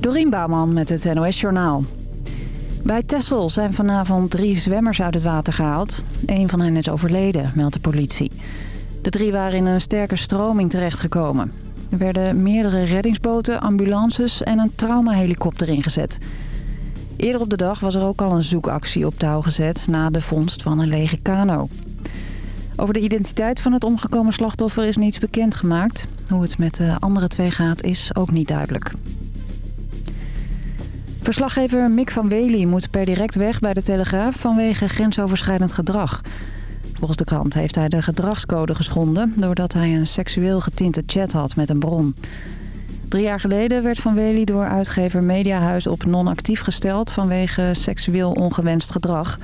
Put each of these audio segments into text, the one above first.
Dorien Bouwman met het NOS Journaal. Bij Texel zijn vanavond drie zwemmers uit het water gehaald. Een van hen is overleden, meldt de politie. De drie waren in een sterke stroming terechtgekomen. Er werden meerdere reddingsboten, ambulances en een traumahelikopter ingezet. Eerder op de dag was er ook al een zoekactie op touw gezet... na de vondst van een lege kano. Over de identiteit van het omgekomen slachtoffer is niets bekendgemaakt. Hoe het met de andere twee gaat is ook niet duidelijk. Verslaggever Mick van Wely moet per direct weg bij de Telegraaf vanwege grensoverschrijdend gedrag. Volgens de krant heeft hij de gedragscode geschonden... doordat hij een seksueel getinte chat had met een bron. Drie jaar geleden werd Van Wely door uitgever Mediahuis op non-actief gesteld... vanwege seksueel ongewenst gedrag.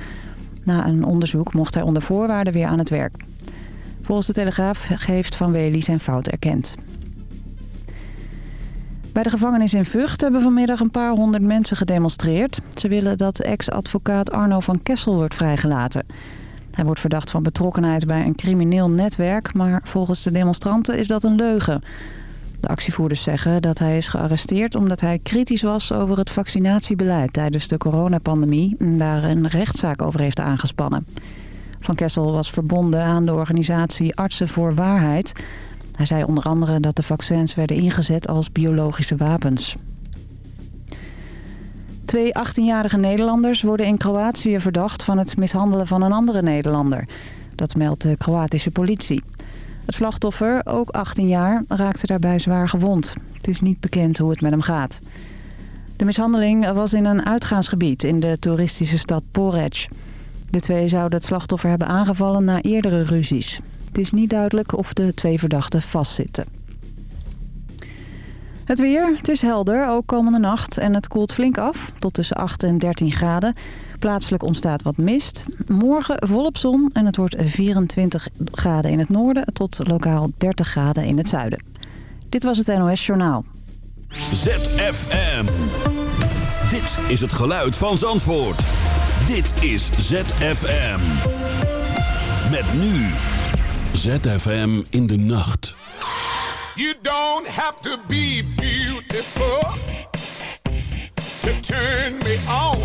Na een onderzoek mocht hij onder voorwaarden weer aan het werk. Volgens de Telegraaf heeft Van Wely zijn fout erkend. Bij de gevangenis in Vught hebben vanmiddag een paar honderd mensen gedemonstreerd. Ze willen dat ex-advocaat Arno van Kessel wordt vrijgelaten. Hij wordt verdacht van betrokkenheid bij een crimineel netwerk... maar volgens de demonstranten is dat een leugen. De actievoerders zeggen dat hij is gearresteerd omdat hij kritisch was over het vaccinatiebeleid tijdens de coronapandemie en daar een rechtszaak over heeft aangespannen. Van Kessel was verbonden aan de organisatie Artsen voor Waarheid. Hij zei onder andere dat de vaccins werden ingezet als biologische wapens. Twee 18-jarige Nederlanders worden in Kroatië verdacht van het mishandelen van een andere Nederlander. Dat meldt de Kroatische politie. Het slachtoffer, ook 18 jaar, raakte daarbij zwaar gewond. Het is niet bekend hoe het met hem gaat. De mishandeling was in een uitgaansgebied in de toeristische stad Poreč. De twee zouden het slachtoffer hebben aangevallen na eerdere ruzies. Het is niet duidelijk of de twee verdachten vastzitten. Het weer, het is helder, ook komende nacht. En het koelt flink af, tot tussen 8 en 13 graden. Plaatselijk ontstaat wat mist. Morgen volop zon en het wordt 24 graden in het noorden... tot lokaal 30 graden in het zuiden. Dit was het NOS Journaal. ZFM. Dit is het geluid van Zandvoort. Dit is ZFM. Met nu... ZFM in de nacht. You don't have to be beautiful to turn me on.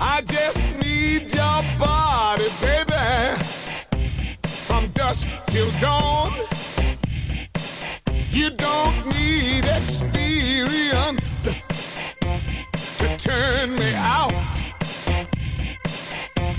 I just need your body, baby, from dusk till dawn. You don't need experience to turn me out.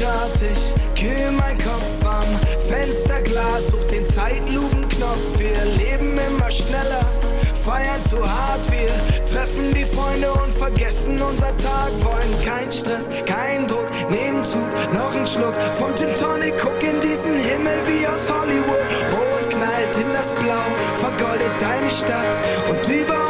Grad. Ich kühl mein Kopf am Fensterglas, such den Zeitlupenknopf. Wir leben immer schneller, feiern zu hart. Wir treffen die Freunde und vergessen unser Tag. Wollen kein Stress, kein Druck, nehmen Zug, noch ein Schluck vom Gin Tonic. Guck in diesen Himmel wie aus Hollywood. Rot knallt in das Blau, vergoldet deine Stadt und über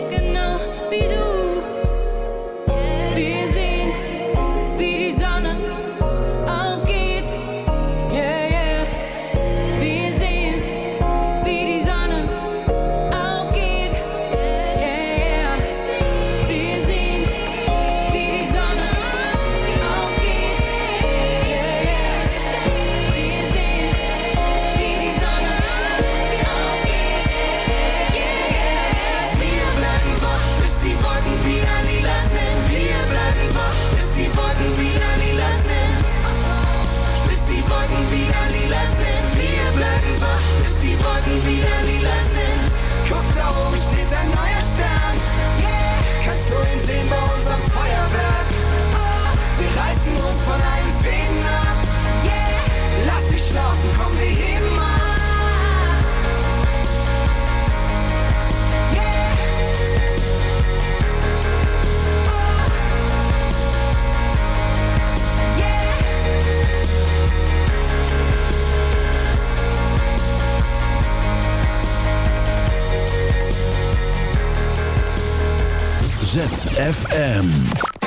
ZFM.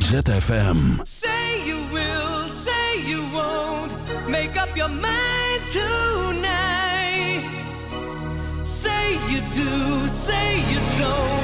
ZFM. Say you will, say you won't. Make up your mind tonight. Say you do, say you don't.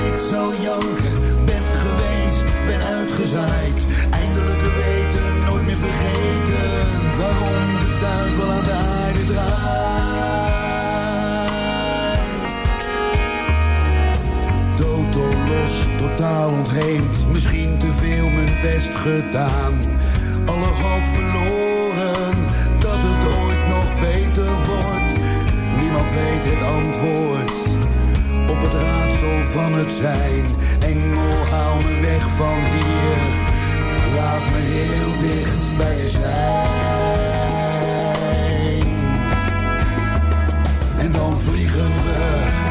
zal janken, ben geweest, ben uitgezaaid. Eindelijk weten, nooit meer vergeten, waarom de duivel aan de aarde draait. Totaal los, totaal ontheemd, misschien te veel mijn best gedaan. Alle hoop verloren, dat het ooit nog beter wordt. Niemand weet het antwoord het raadsel van het zijn. Engel, haal me weg van hier, laat me heel dicht bij je zijn. En dan vliegen we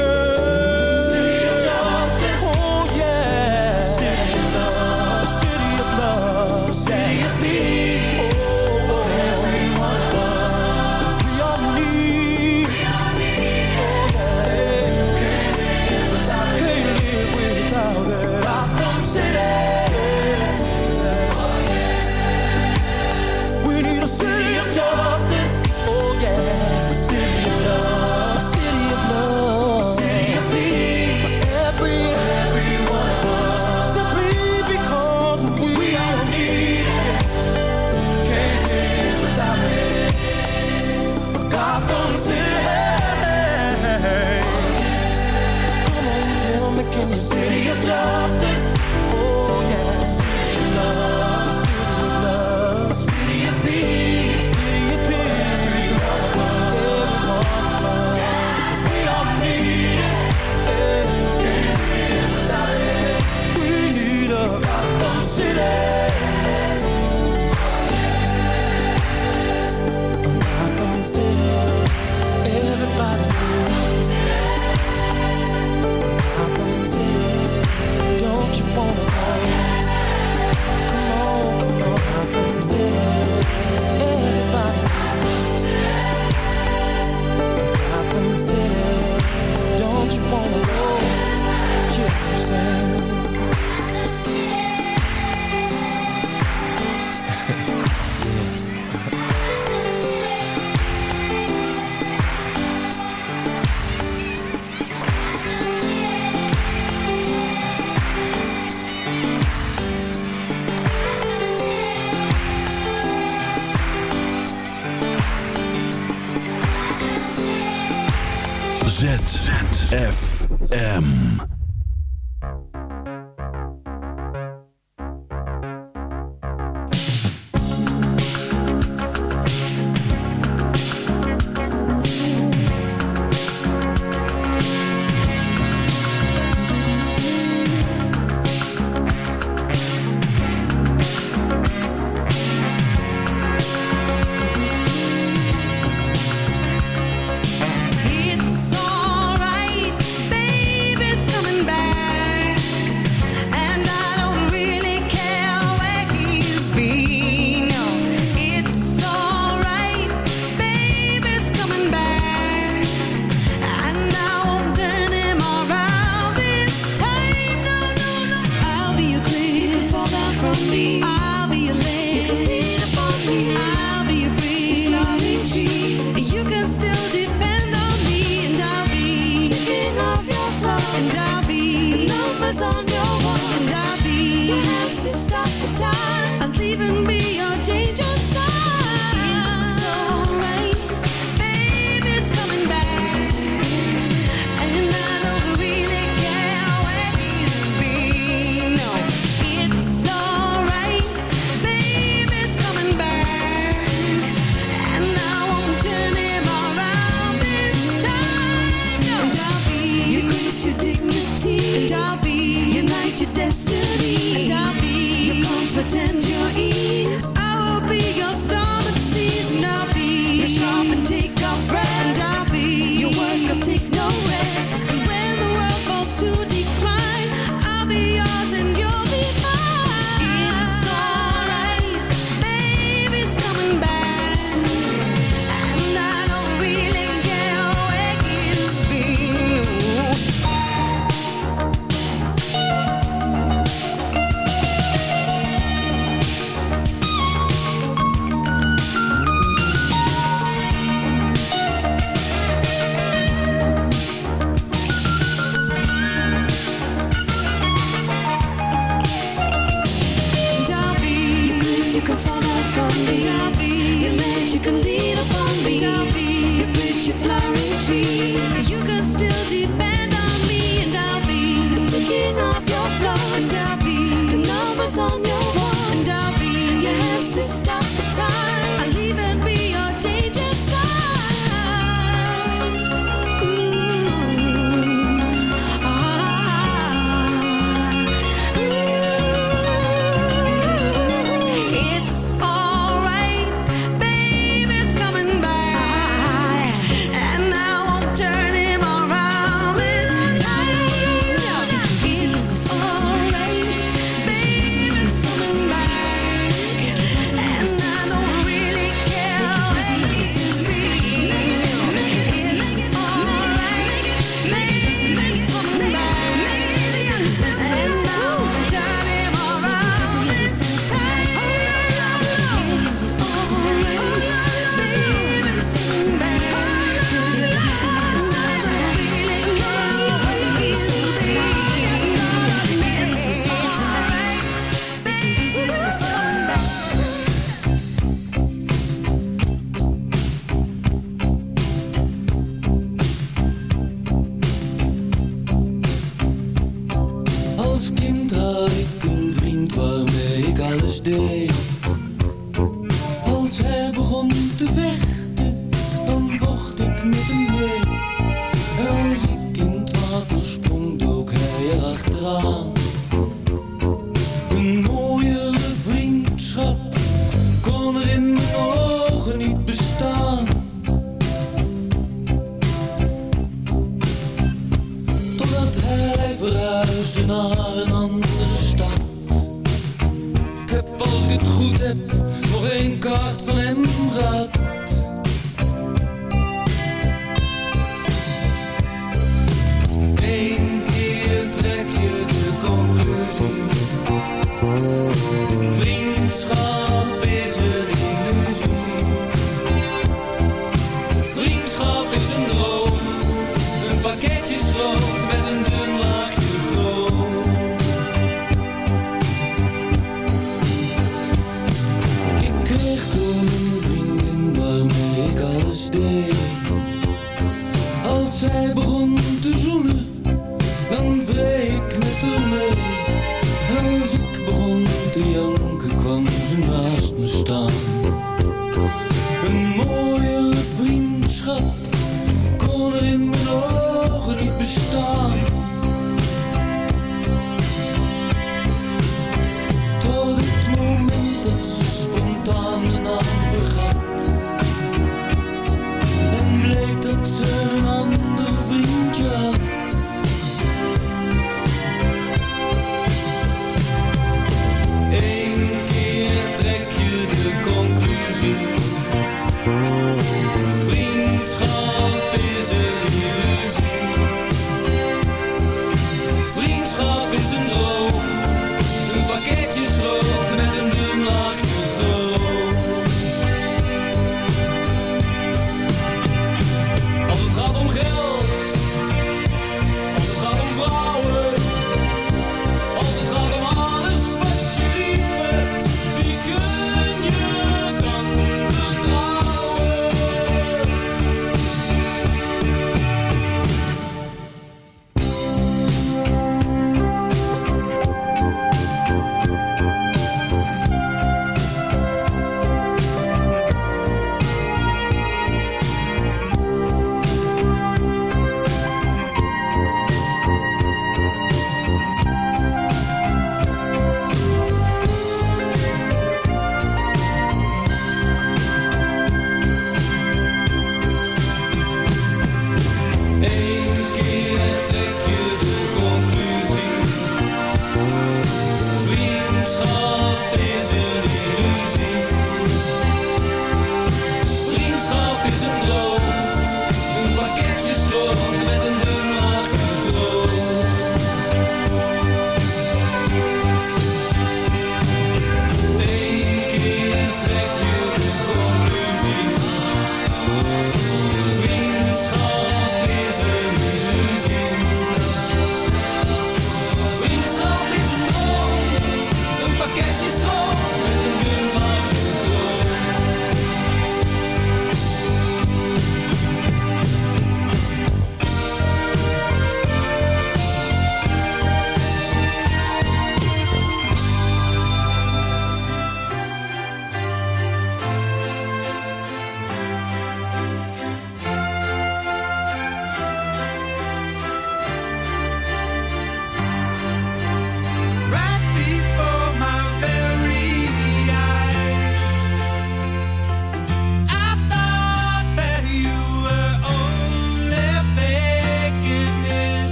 ZFM.